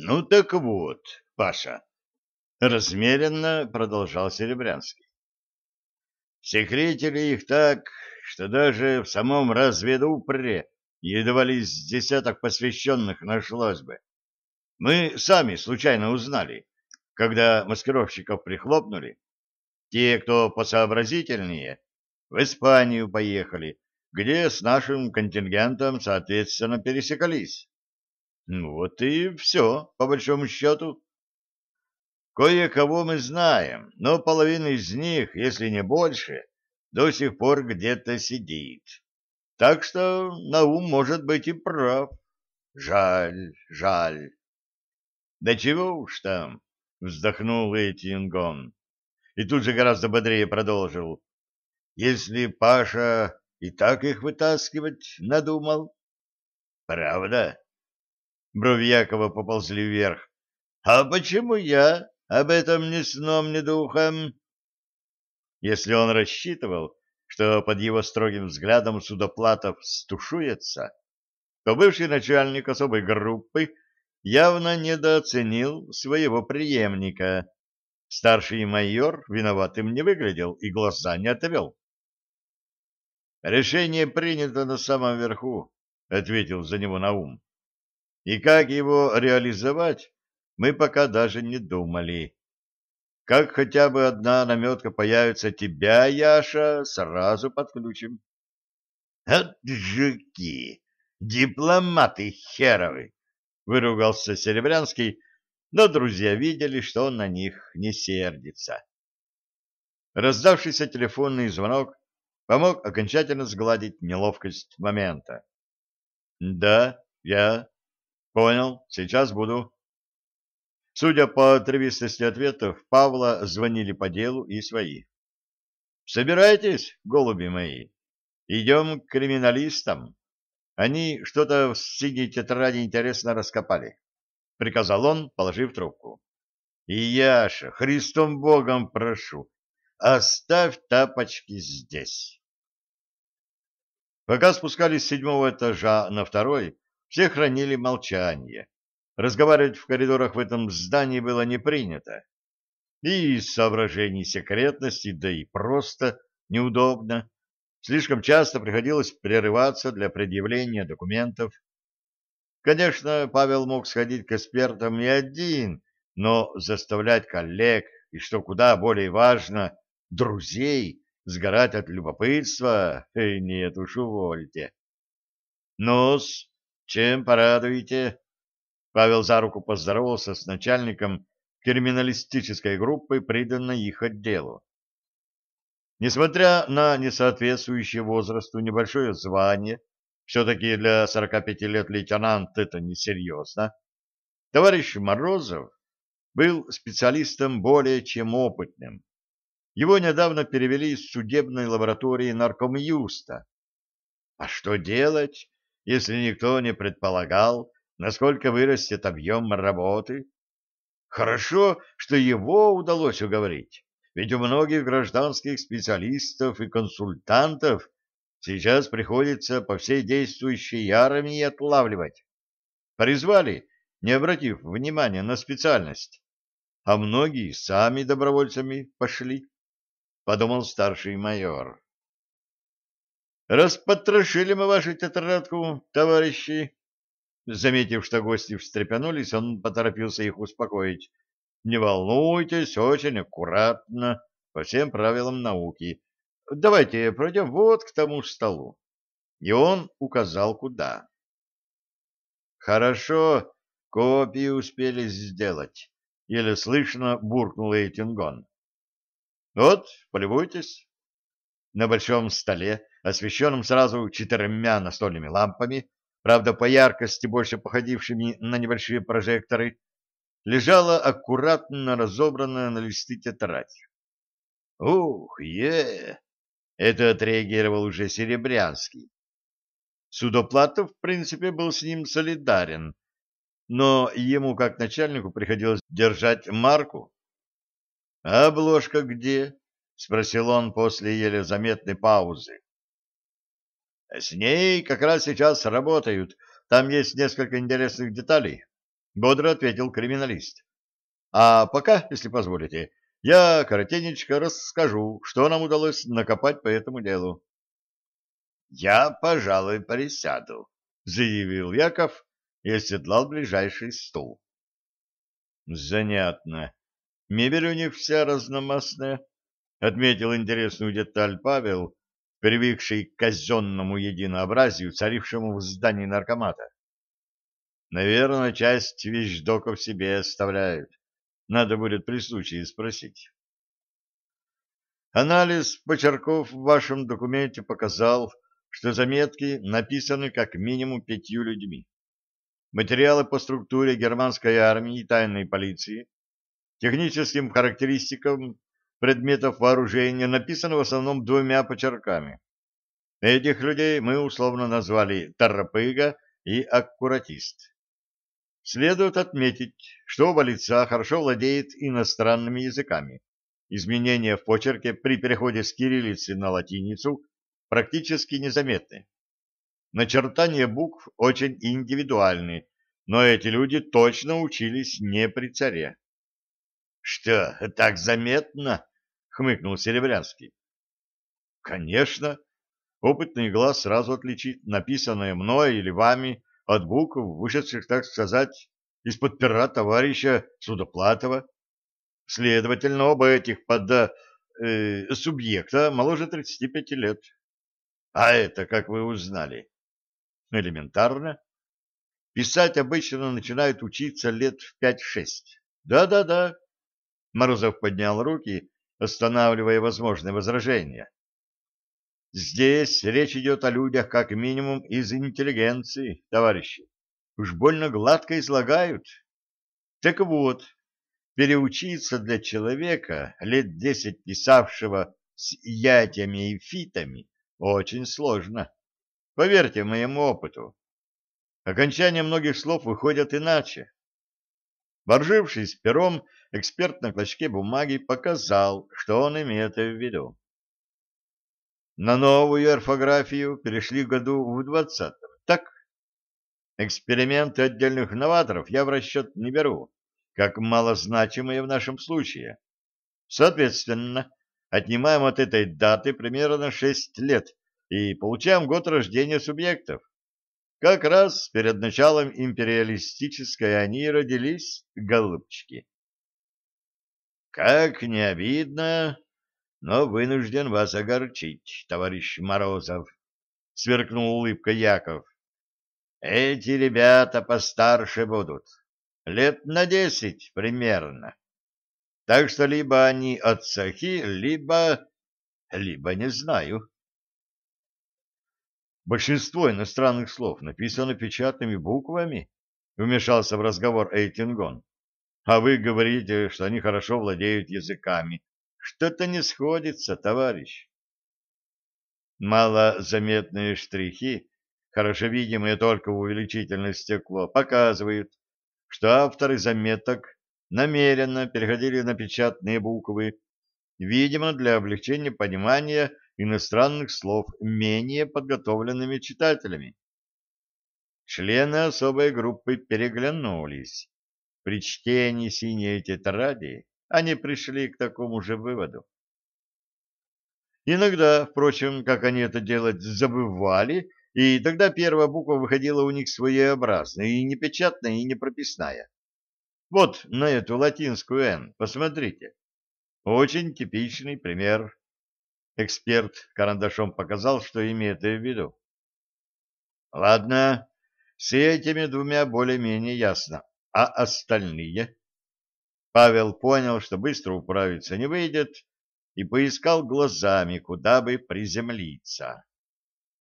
Ну так вот, Паша, размеренно продолжал Серебрянский. Секретили их так, что даже в самом разведупре едва ли с десяток посвященных нашлось бы. Мы сами случайно узнали, когда маскировщиков прихлопнули. Те, кто посообразительнее, в Испанию поехали, где с нашим контингентом, соответственно, пересекались. Ну вот и все, по большому счету. Кое-кого мы знаем, но половина из них, если не больше, до сих пор где-то сидит. Так что Наум может быть и прав. Жаль, жаль. Да чего уж там, вздохнул Эйтингон. И тут же гораздо бодрее продолжил. Если Паша и так их вытаскивать надумал. Правда? Брови Якова поползли вверх. А почему я об этом ни сном, ни духом? Если он рассчитывал, что под его строгим взглядом Судоплатов стушуется, то бывший начальник особой группы явно недооценил своего преемника. Старший майор виноватым не выглядел и глаза не отвел. «Решение принято на самом верху», — ответил за него Наум. «И как его реализовать, мы пока даже не думали. Как хотя бы одна наметка появится тебя, Яша, сразу подключим. — От жуки! Дипломаты херовы! — выругался Серебрянский, но друзья видели, что он на них не сердится. Раздавшийся телефонный звонок помог окончательно сгладить неловкость момента. — Да, я. Понял, сейчас буду. Судя по отрывистости ответов, Павла звонили по делу и свои. «Собирайтесь, голуби мои, идем к криминалистам. Они что-то в синей тетради интересно раскопали», — приказал он, положив трубку. «И Яша, Христом Богом прошу, оставь тапочки здесь». Пока спускались с седьмого этажа на второй, все хранили молчание. Разговаривать в коридорах в этом здании было не принято. И из соображений секретности, да и просто неудобно. Слишком часто приходилось прерываться для предъявления документов. Конечно, Павел мог сходить к экспертам не один, но заставлять коллег и, что куда более важно, друзей сгорать от любопытства, э, нет уж, увольте. Ну-с, чем порадуете? Павел за руку поздоровался с начальником криминалистической группы, приданной их отделу. Несмотря на несоответствующее возрасту небольшое звание, все-таки для 45 лет лейтенант это несерьезно, товарищ Морозов был специалистом более чем опытным. Его недавно перевели из судебной лаборатории наркомюста. А что делать, если никто не предполагал, насколько вырастет объем работы. Хорошо, что его удалось уговорить, ведь у многих гражданских специалистов и консультантов сейчас приходится по всей действующей армии отлавливать. Призвали, не обратив внимания на специальность, а многие сами добровольцами пошли, — подумал старший майор. Распотрошили мы вашу тетрадку, товарищи, Заметив, что гости встрепенулись, он поторопился их успокоить. «Не волнуйтесь, очень аккуратно, по всем правилам науки. Давайте пройдем вот к тому столу». И он указал, куда. «Хорошо, копии успели сделать», — еле слышно буркнул Эйтингон. «Вот, полюбуйтесь». На большом столе, освещенном сразу четырьмя настольными лампами, правда по яркости больше походившими на небольшие прожекторы, лежала аккуратно разобранная на листы тетрадь. «Ух, е!» — это отреагировал уже Серебрянский. Судоплатов, в принципе, был с ним солидарен, но ему, как начальнику, приходилось держать марку. «А обложка где?» — спросил он после еле заметной паузы. С ней как раз сейчас работают. Там есть несколько интересных деталей. бодро ответил криминалист. А пока, если позволите, я коротенечко расскажу, что нам удалось накопать по этому делу. Я, пожалуй, присяду, заявил Яков и оседлал ближайший стул. Занятно. Мебель у них вся разномастная, отметил интересную деталь Павел, привыкший к казенному единообразию, царившему в здании наркомата. Наверное, часть вещдоков себе оставляют. Надо будет при случае спросить. Анализ почерков в вашем документе показал, что заметки написаны как минимум пятью людьми. Материалы по структуре германской армии и тайной полиции, техническим характеристикам предметов вооружения написаны в основном двумя почерками. Этих людей мы условно назвали «торопыга» и «аккуратист». Следует отметить, что оба лица хорошо владеют иностранными языками. Изменения в почерке при переходе с кириллицы на латиницу практически незаметны. Начертания букв очень индивидуальны, но эти люди точно учились не при царе. — Что, так заметно? — хмыкнул Серебрянский. — Конечно. Опытный глаз сразу отличит написанное мной или вами от букв, вышедших, так сказать, из-под пера товарища Судоплатова. Следовательно, оба этих пода э, субъекта моложе 35 лет. А это как вы узнали? Элементарно. Писать обычно начинают учиться лет в 5-6. Да-да-да. Морозов поднял руки, останавливая возможные возражения. Здесь речь идет о людях как минимум из интеллигенции, товарищи. Уж больно гладко излагают. Так вот, переучиться для человека, лет десять писавшего с ятями и фитами, очень сложно. Поверьте моему опыту. Окончания многих слов выходят иначе. Боржившись пером, эксперт на клочке бумаги показал, что он имеет в виду. На новую орфографию перешли году в двадцатом, так? Эксперименты отдельных новаторов я в расчет не беру, как малозначимые в нашем случае. Соответственно, отнимаем от этой даты примерно шесть лет и получаем год рождения субъектов. Как раз перед началом империалистической они родились, голубчики. Как не обидно, но вынужден вас огорчить, товарищ Морозов, — сверкнул улыбкой Яков. — Эти ребята постарше будут, лет на десять примерно. Так что либо они отцахи, либо... либо не знаю. Большинство иностранных слов написано печатными буквами, — вмешался в разговор Эйтингон. — А вы говорите, что они хорошо владеют языками. Что-то не сходится, товарищ. Малозаметные штрихи, хорошо видимые только в увеличительное стекло, показывают, что авторы заметок намеренно переходили на печатные буквы, видимо, для облегчения понимания иностранных слов менее подготовленными читателями. Члены особой группы переглянулись. При чтении синей тетради они пришли к такому же выводу. Иногда, впрочем, как они это делать забывали, и тогда первая буква выходила у них своеобразная, и не печатная, и не прописная. Вот на эту латинскую «Н», посмотрите. Очень типичный пример. Эксперт карандашом показал, что имеет в виду. Ладно, с этими двумя более-менее ясно. А остальные? Павел понял, что быстро управиться не выйдет, и поискал глазами, куда бы приземлиться.